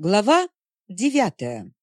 Глава девятая.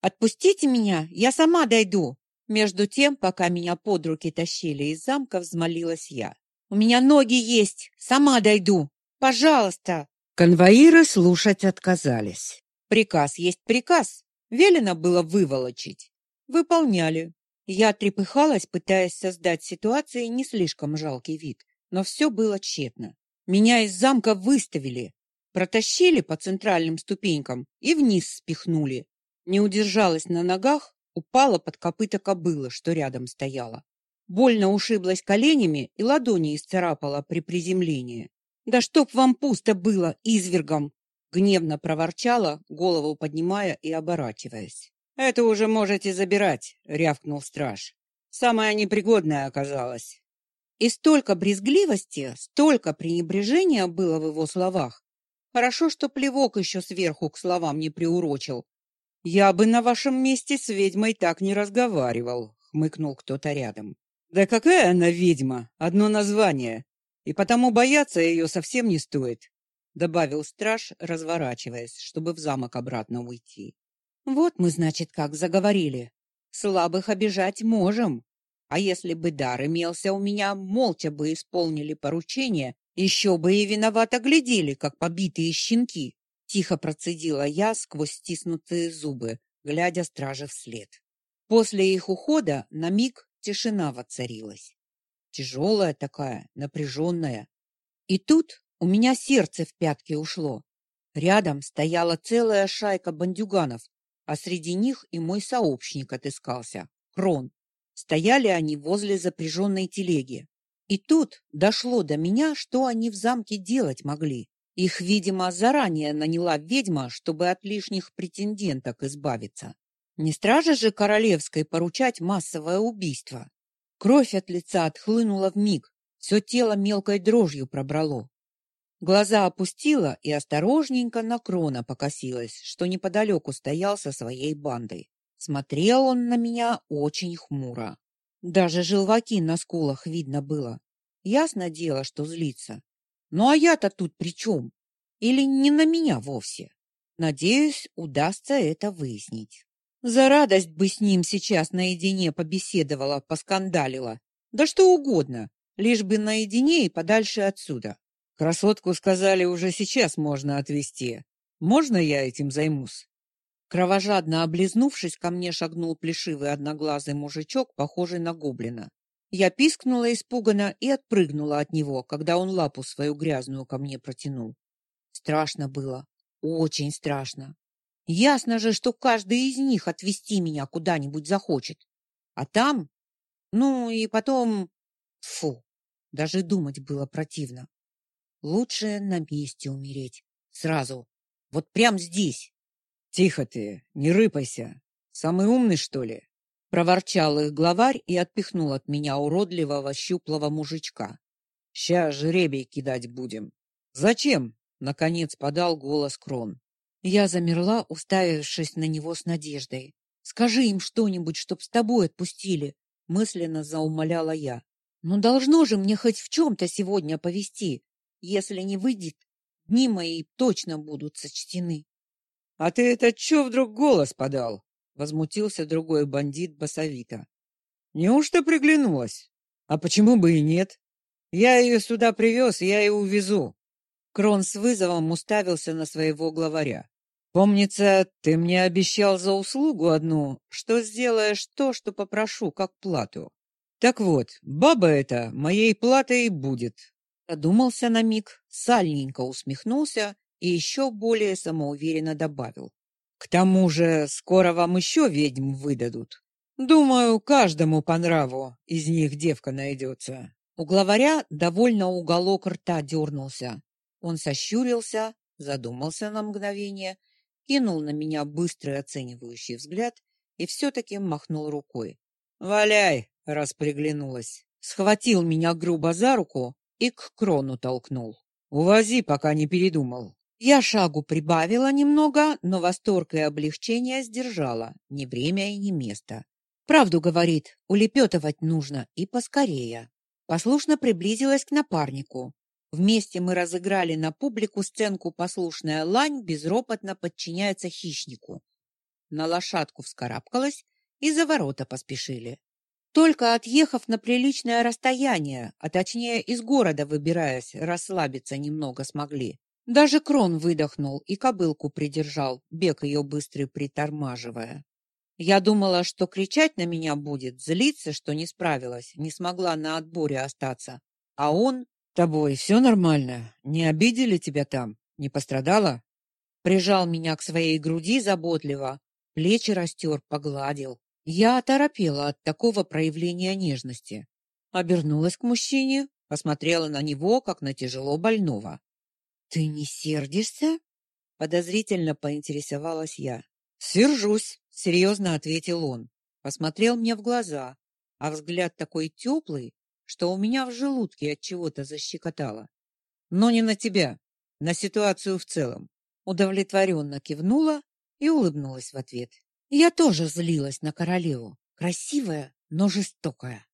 Отпустите меня, я сама дойду. Между тем, пока меня под руки тащили из замка, взмолилась я. У меня ноги есть, сама дойду. Пожалуйста. Конвоиры слушать отказались. Приказ есть приказ. Велено было выволочить. Выполняли. Я трепыхалась, пытаясь создать ситуации не слишком жалкий вид, но все было тщетно. Меня из замка выставили, протащили по центральным ступенькам и вниз спихнули. Не удержалась на ногах, упала под копыта кобылы, что рядом стояла. Больно ушиблась коленями и ладони исцарапала при приземлении. «Да чтоб вам пусто было, извергом!» Гневно проворчала, голову поднимая и оборачиваясь. «Это уже можете забирать», — рявкнул страж. «Самая непригодная оказалась». И столько брезгливости, столько пренебрежения было в его словах. Хорошо, что плевок еще сверху к словам не приурочил. «Я бы на вашем месте с ведьмой так не разговаривал», — хмыкнул кто-то рядом. «Да какая она ведьма? Одно название и потому бояться ее совсем не стоит, добавил страж, разворачиваясь, чтобы в замок обратно уйти. Вот мы, значит, как заговорили. Слабых обижать можем. А если бы дар имелся у меня, молча бы исполнили поручение, еще бы и виновато глядели, как побитые щенки. Тихо процедила я сквозь стиснутые зубы, глядя страже вслед. После их ухода на миг тишина воцарилась тяжелая такая, напряженная. И тут у меня сердце в пятки ушло. Рядом стояла целая шайка бандюганов, а среди них и мой сообщник отыскался, Крон. Стояли они возле запряженной телеги. И тут дошло до меня, что они в замке делать могли. Их, видимо, заранее наняла ведьма, чтобы от лишних претенденток избавиться. Не страже же королевской поручать массовое убийство. Кровь от лица отхлынула в миг, все тело мелкой дрожью пробрало. Глаза опустила и осторожненько на крона покосилась, что неподалеку стоял со своей бандой. Смотрел он на меня очень хмуро. Даже желваки на скулах видно было. Ясно дело, что злится. Ну а я-то тут при чем? Или не на меня вовсе? Надеюсь, удастся это выяснить. За радость бы с ним сейчас наедине побеседовала, поскандалила. Да что угодно, лишь бы наедине и подальше отсюда. Красотку сказали, уже сейчас можно отвезти. Можно я этим займусь? Кровожадно облизнувшись, ко мне шагнул плешивый одноглазый мужичок, похожий на гоблина. Я пискнула испуганно и отпрыгнула от него, когда он лапу свою грязную ко мне протянул. Страшно было, очень страшно. Ясно же, что каждый из них отвезти меня куда-нибудь захочет. А там... Ну и потом... Фу, даже думать было противно. Лучше на месте умереть. Сразу. Вот прям здесь. Тихо ты, не рыпайся. Самый умный, что ли? Проворчал их главарь и отпихнул от меня уродливого щуплого мужичка. Ща жребий кидать будем. Зачем? Наконец подал голос Крон. Я замерла, уставившись на него с надеждой. Скажи им что-нибудь, чтоб с тобой отпустили, мысленно заумоляла я. Но должно же мне хоть в чем то сегодня повести. Если не выйдет, дни мои точно будут сочтены. А ты это что вдруг голос подал? возмутился другой бандит басовито. Неужто приглянулась? А почему бы и нет? Я ее сюда привез, я и увезу. Крон с вызовом уставился на своего главаря. Помнится, ты мне обещал за услугу одну, что сделаешь то, что попрошу, как плату. Так вот, баба эта моей платой будет. Задумался на миг, сальненько усмехнулся и еще более самоуверенно добавил. К тому же, скоро вам еще ведьм выдадут. Думаю, каждому по нраву из них девка найдется. У главаря довольно уголок рта дернулся. Он сощурился, задумался на мгновение кинул на меня быстрый оценивающий взгляд и все-таки махнул рукой. «Валяй!» — раз приглянулась. Схватил меня грубо за руку и к крону толкнул. «Увози, пока не передумал». Я шагу прибавила немного, но восторг и облегчение сдержала. Ни время и ни место. Правду говорит, улепетывать нужно и поскорее. Послушно приблизилась к напарнику. Вместе мы разыграли на публику сценку «Послушная лань безропотно подчиняется хищнику». На лошадку вскарабкалась и за ворота поспешили. Только отъехав на приличное расстояние, а точнее из города выбираясь, расслабиться немного смогли. Даже крон выдохнул и кобылку придержал, бег ее быстрый притормаживая. Я думала, что кричать на меня будет, злиться, что не справилась, не смогла на отборе остаться. А он... «Тобой все нормально? Не обидели тебя там? Не пострадала?» Прижал меня к своей груди заботливо, плечи растер, погладил. Я оторопела от такого проявления нежности. Обернулась к мужчине, посмотрела на него, как на тяжело больного. «Ты не сердишься?» Подозрительно поинтересовалась я. «Сержусь», — серьезно ответил он. Посмотрел мне в глаза, а взгляд такой теплый, что у меня в желудке от чего-то защекотало. «Но не на тебя, на ситуацию в целом». Удовлетворенно кивнула и улыбнулась в ответ. Я тоже злилась на королеву. Красивая, но жестокая.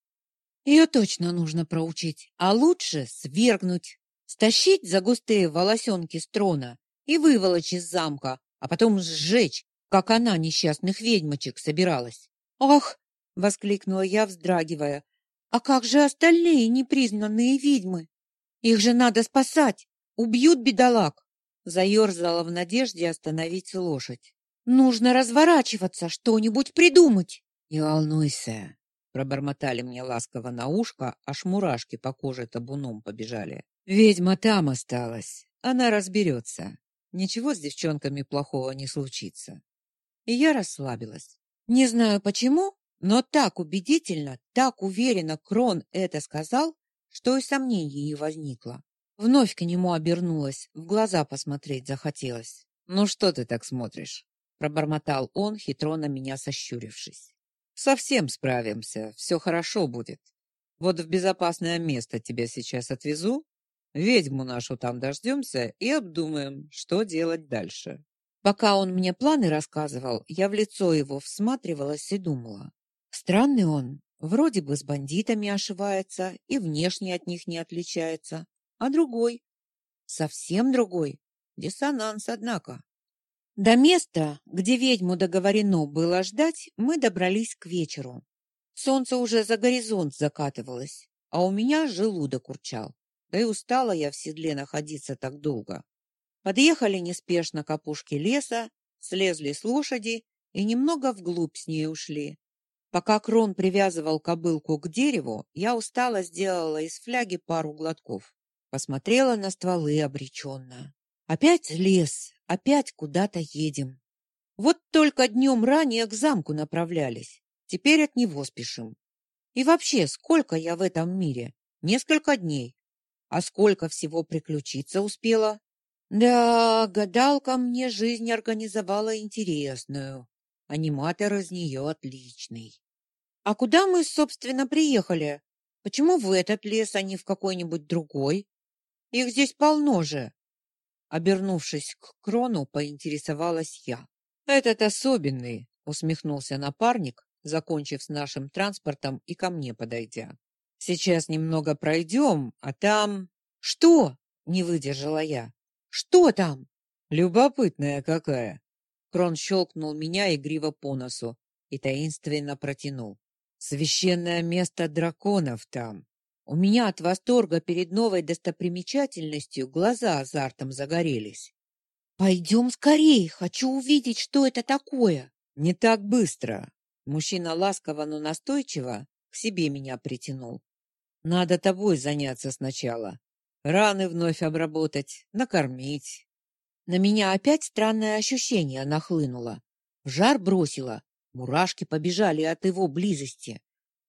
Ее точно нужно проучить, а лучше свергнуть, стащить за густые волосенки с трона и выволочь из замка, а потом сжечь, как она несчастных ведьмочек собиралась. «Ах!» — воскликнула я, вздрагивая. «А как же остальные непризнанные ведьмы? Их же надо спасать! Убьют бедолаг!» Заерзала в надежде остановить лошадь. Нужно разворачиваться, что-нибудь придумать. Не волнуйся, пробормотали мне ласково на ушко, аж мурашки по коже табуном побежали. Ведьма там осталась. Она разберется. Ничего с девчонками плохого не случится. И я расслабилась. Не знаю почему, но так убедительно, так уверенно Крон это сказал, что и сомнений не возникло. Вновь к нему обернулась, в глаза посмотреть захотелось. Ну что ты так смотришь? пробормотал он, хитро на меня сощурившись. Совсем справимся, все хорошо будет. Вот в безопасное место тебя сейчас отвезу, ведьму нашу там дождемся и обдумаем, что делать дальше. Пока он мне планы рассказывал, я в лицо его всматривалась и думала. Странный он, вроде бы с бандитами ошивается и внешне от них не отличается, а другой, совсем другой. Диссонанс, однако. До места, где ведьму договорено было ждать, мы добрались к вечеру. Солнце уже за горизонт закатывалось, а у меня желудок урчал. Да и устала я в седле находиться так долго. Подъехали неспешно к опушке леса, слезли с лошади и немного вглубь с ней ушли. Пока Крон привязывал кобылку к дереву, я устало сделала из фляги пару глотков. Посмотрела на стволы обреченно. Опять лес, опять куда-то едем. Вот только днем ранее к замку направлялись, теперь от него спешим. И вообще, сколько я в этом мире? Несколько дней. А сколько всего приключиться успела? Да, гадалка мне жизнь организовала интересную. Аниматор из нее отличный. А куда мы, собственно, приехали? Почему в этот лес, а не в какой-нибудь другой? Их здесь полно же. Обернувшись к Крону, поинтересовалась я. «Этот особенный», — усмехнулся напарник, закончив с нашим транспортом и ко мне подойдя. «Сейчас немного пройдем, а там...» «Что?» — не выдержала я. «Что там?» «Любопытная какая!» Крон щелкнул меня игриво по носу и таинственно протянул. «Священное место драконов там. У меня от восторга перед новой достопримечательностью глаза азартом загорелись. «Пойдем скорее, хочу увидеть, что это такое!» «Не так быстро!» Мужчина ласково, но настойчиво к себе меня притянул. «Надо тобой заняться сначала. Раны вновь обработать, накормить». На меня опять странное ощущение нахлынуло. В жар бросило, мурашки побежали от его близости.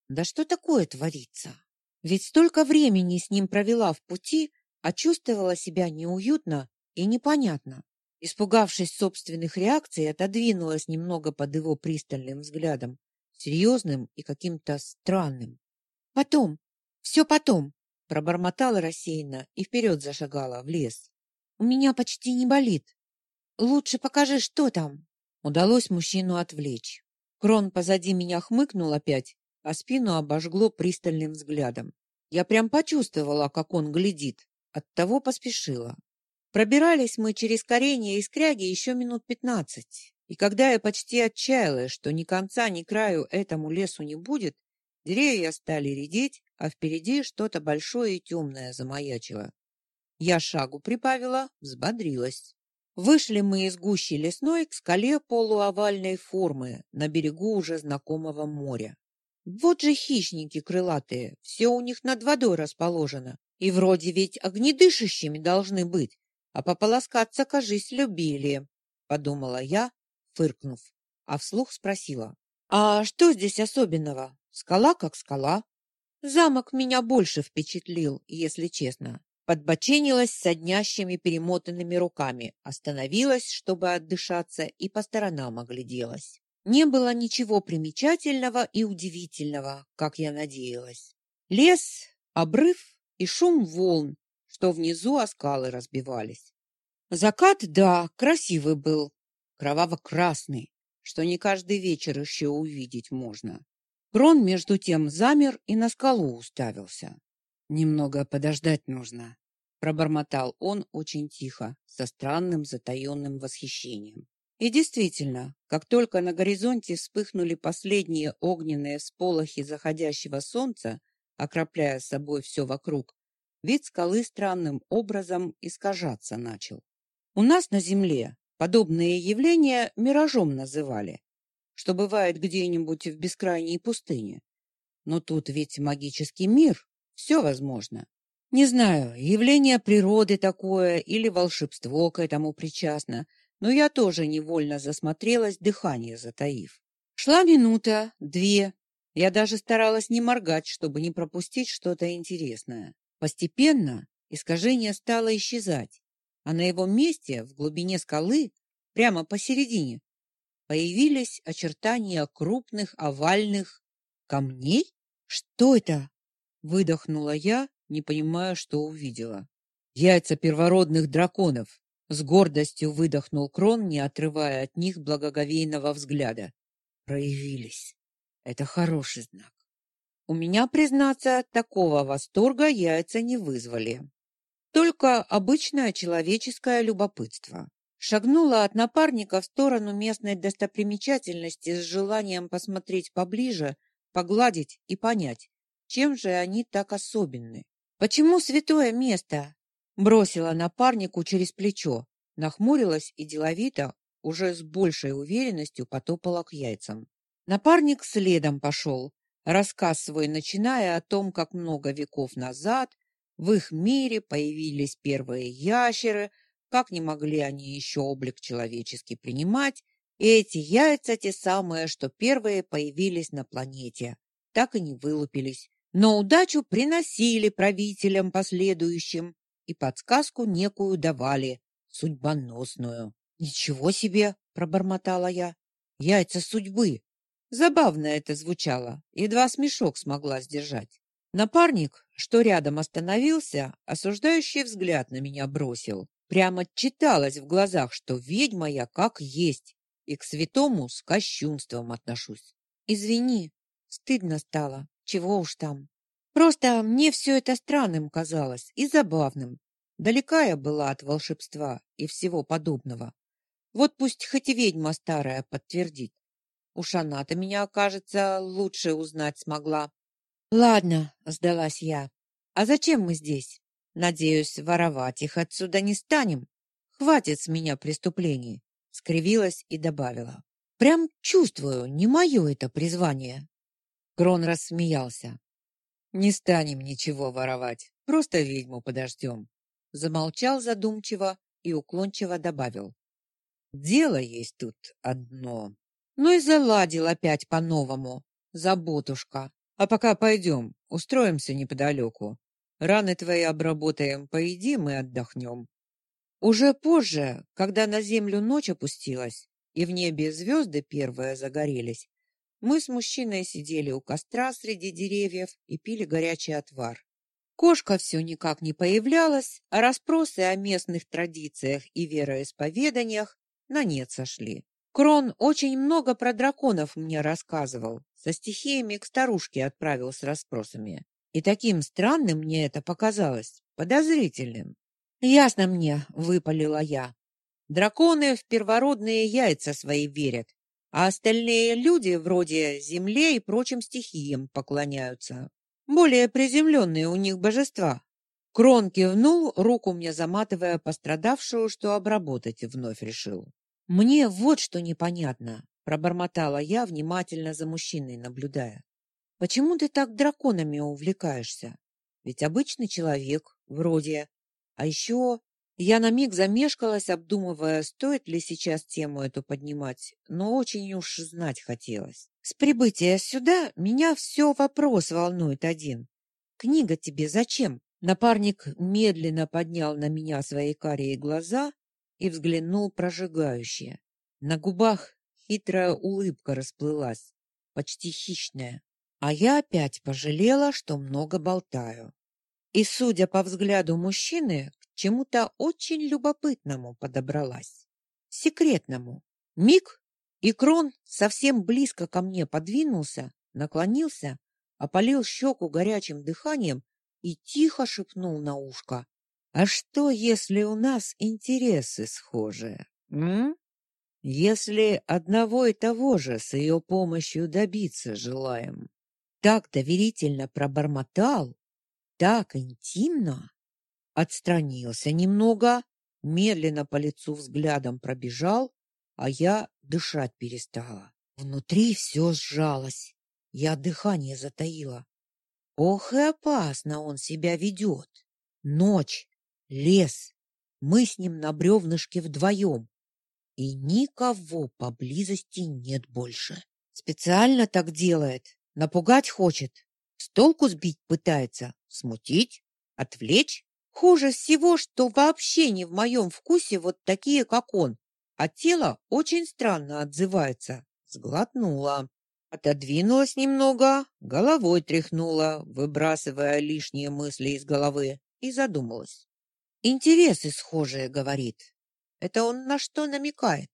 Да что такое творится? Ведь столько времени с ним провела в пути, а чувствовала себя неуютно и непонятно. Испугавшись собственных реакций, отодвинулась немного под его пристальным взглядом, серьезным и каким-то странным. «Потом, все потом», — пробормотала рассеянно и вперед зашагала в лес. «У меня почти не болит. Лучше покажи, что там». Удалось мужчину отвлечь. Крон позади меня хмыкнул опять а спину обожгло пристальным взглядом. Я прям почувствовала, как он глядит. Оттого поспешила. Пробирались мы через коренья и скряги еще минут пятнадцать. И когда я почти отчаялась, что ни конца, ни краю этому лесу не будет, деревья стали редеть, а впереди что-то большое и темное замаячило. Я шагу прибавила, взбодрилась. Вышли мы из гущи лесной к скале полуовальной формы на берегу уже знакомого моря. Вот же хищники крылатые, все у них над водой расположено, и вроде ведь огнедышащими должны быть, а пополоскаться, кажись, любили, подумала я, фыркнув, а вслух спросила. «А что здесь особенного? Скала как скала». Замок меня больше впечатлил, если честно. Подбоченилась с однящими перемотанными руками, остановилась, чтобы отдышаться, и по сторонам огляделась. Не было ничего примечательного и удивительного, как я надеялась. Лес, обрыв и шум волн, что внизу о скалы разбивались. Закат, да, красивый был, кроваво-красный, что не каждый вечер еще увидеть можно. Крон, между тем, замер и на скалу уставился. «Немного подождать нужно», — пробормотал он очень тихо, со странным затаенным восхищением. И действительно, как только на горизонте вспыхнули последние огненные сполохи заходящего солнца, окропляя собой все вокруг, вид скалы странным образом искажаться начал. У нас на Земле Подобные явления миражом называли, что бывает где-нибудь в бескрайней пустыне. Но тут ведь магический мир, все возможно. Не знаю, явление природы такое или волшебство к этому причастно, но я тоже невольно засмотрелась, дыхание затаив. Шла минута, две. Я даже старалась не моргать, чтобы не пропустить что-то интересное. Постепенно искажение стало исчезать а на его месте, в глубине скалы, прямо посередине, появились очертания крупных овальных камней. Что это? Выдохнула я, не понимая, что увидела. Яйца первородных драконов. С гордостью выдохнул Крон, не отрывая от них благоговейного взгляда. Проявились. Это хороший знак. У меня, признаться, такого восторга яйца не вызвали. Только обычное человеческое любопытство. Шагнула от напарника в сторону местной достопримечательности с желанием посмотреть поближе, погладить и понять, чем же они так особенны. «Почему святое место?» Бросила напарнику через плечо, нахмурилась и деловито, уже с большей уверенностью потопала к яйцам. Напарник следом пошел, рассказ свой начиная о том, как много веков назад в их мире появились первые ящеры, как не могли они еще облик человеческий принимать, и эти яйца те самые, что первые появились на планете, так и не вылупились, но удачу приносили правителям последующим и подсказку некую давали, судьбоносную. «Ничего себе!» — пробормотала я. «Яйца судьбы!» Забавно это звучало, едва смешок смогла сдержать. Напарник, что рядом остановился, осуждающий взгляд на меня бросил. Прямо читалось в глазах, что ведьма я как есть, и к святому с кощунством отношусь. Извини, стыдно стало, чего уж там. Просто мне все это странным казалось и забавным. Далека я была от волшебства и всего подобного. Вот пусть хоть и ведьма старая подтвердит. Уж она-то меня, кажется, лучше узнать смогла. Ладно, сдалась я. А зачем мы здесь? Надеюсь, воровать их отсюда не станем. Хватит с меня преступлений, скривилась и добавила. Прям чувствую, не мое это призвание. Крон рассмеялся. Не станем ничего воровать, просто ведьму подождем. Замолчал задумчиво и уклончиво добавил: Дело есть тут одно. Ну и заладил опять по-новому. Заботушка. А пока пойдем, устроимся неподалеку. Раны твои обработаем, поедим и отдохнем. Уже позже, когда на землю ночь опустилась и в небе звезды первые загорелись, мы с мужчиной сидели у костра среди деревьев и пили горячий отвар. Кошка все никак не появлялась, а расспросы о местных традициях и вероисповеданиях на нет сошли. Крон очень много про драконов мне рассказывал. Со стихиями к старушке отправил с расспросами. И таким странным мне это показалось, подозрительным. Ясно мне, выпалила я. Драконы в первородные яйца свои верят, а остальные люди вроде земле и прочим стихиям поклоняются. Более приземленные у них божества. Крон кивнул, руку мне заматывая пострадавшую, что обработать вновь решил. Мне вот что непонятно, пробормотала я, внимательно за мужчиной наблюдая. Почему ты так драконами увлекаешься? Ведь обычный человек, вроде. А еще я на миг замешкалась, обдумывая, стоит ли сейчас тему эту поднимать, но очень уж знать хотелось. С прибытия сюда меня все вопрос волнует один. Книга тебе зачем? Напарник медленно поднял на меня свои карие глаза и взглянул прожигающе. На губах хитрая улыбка расплылась, почти хищная. А я опять пожалела, что много болтаю. И, судя по взгляду мужчины, к чему-то очень любопытному подобралась. Секретному. Миг, и Крон совсем близко ко мне подвинулся, наклонился, опалил щеку горячим дыханием и тихо шепнул на ушко. «А что, если у нас интересы схожие? М? Если одного и того же с ее помощью добиться желаем?» Так доверительно пробормотал, так интимно, отстранился немного, медленно по лицу взглядом пробежал, а я дышать перестала. Внутри все сжалось, я дыхание затаила. Ох и опасно он себя ведет. Ночь, лес, мы с ним на бревнышке вдвоем, и никого поблизости нет больше. Специально так делает, Напугать хочет, с толку сбить пытается, смутить, отвлечь. Хуже всего, что вообще не в моем вкусе вот такие, как он, а тело очень странно отзывается. Сглотнула, отодвинулась немного, головой тряхнула, выбрасывая лишние мысли из головы, и задумалась. Интересы схожие, говорит. Это он на что намекает?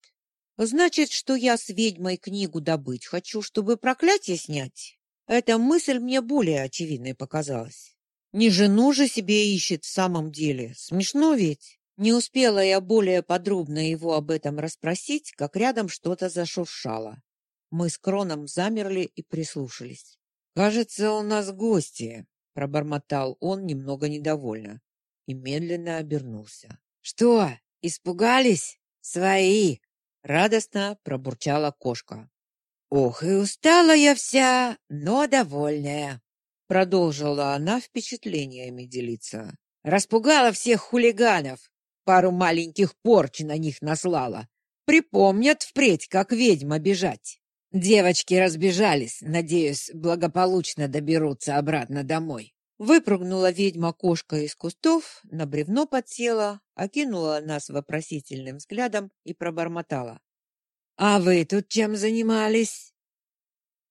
Значит, что я с ведьмой книгу добыть хочу, чтобы проклятие снять? Эта мысль мне более очевидной показалась. Не жену же себе ищет в самом деле. Смешно ведь. Не успела я более подробно его об этом расспросить, как рядом что-то зашуршало. Мы с Кроном замерли и прислушались. «Кажется, у нас гости», — пробормотал он немного недовольно и медленно обернулся. «Что, испугались? Свои!» Радостно пробурчала кошка. Ох, и устала я вся, но довольная, продолжила она впечатлениями делиться. Распугала всех хулиганов, пару маленьких порч на них наслала. Припомнят впредь, как ведьма бежать. Девочки разбежались, надеюсь, благополучно доберутся обратно домой. Выпрыгнула ведьма-кошка из кустов, на бревно подсела, окинула нас вопросительным взглядом и пробормотала. «А вы тут чем занимались?»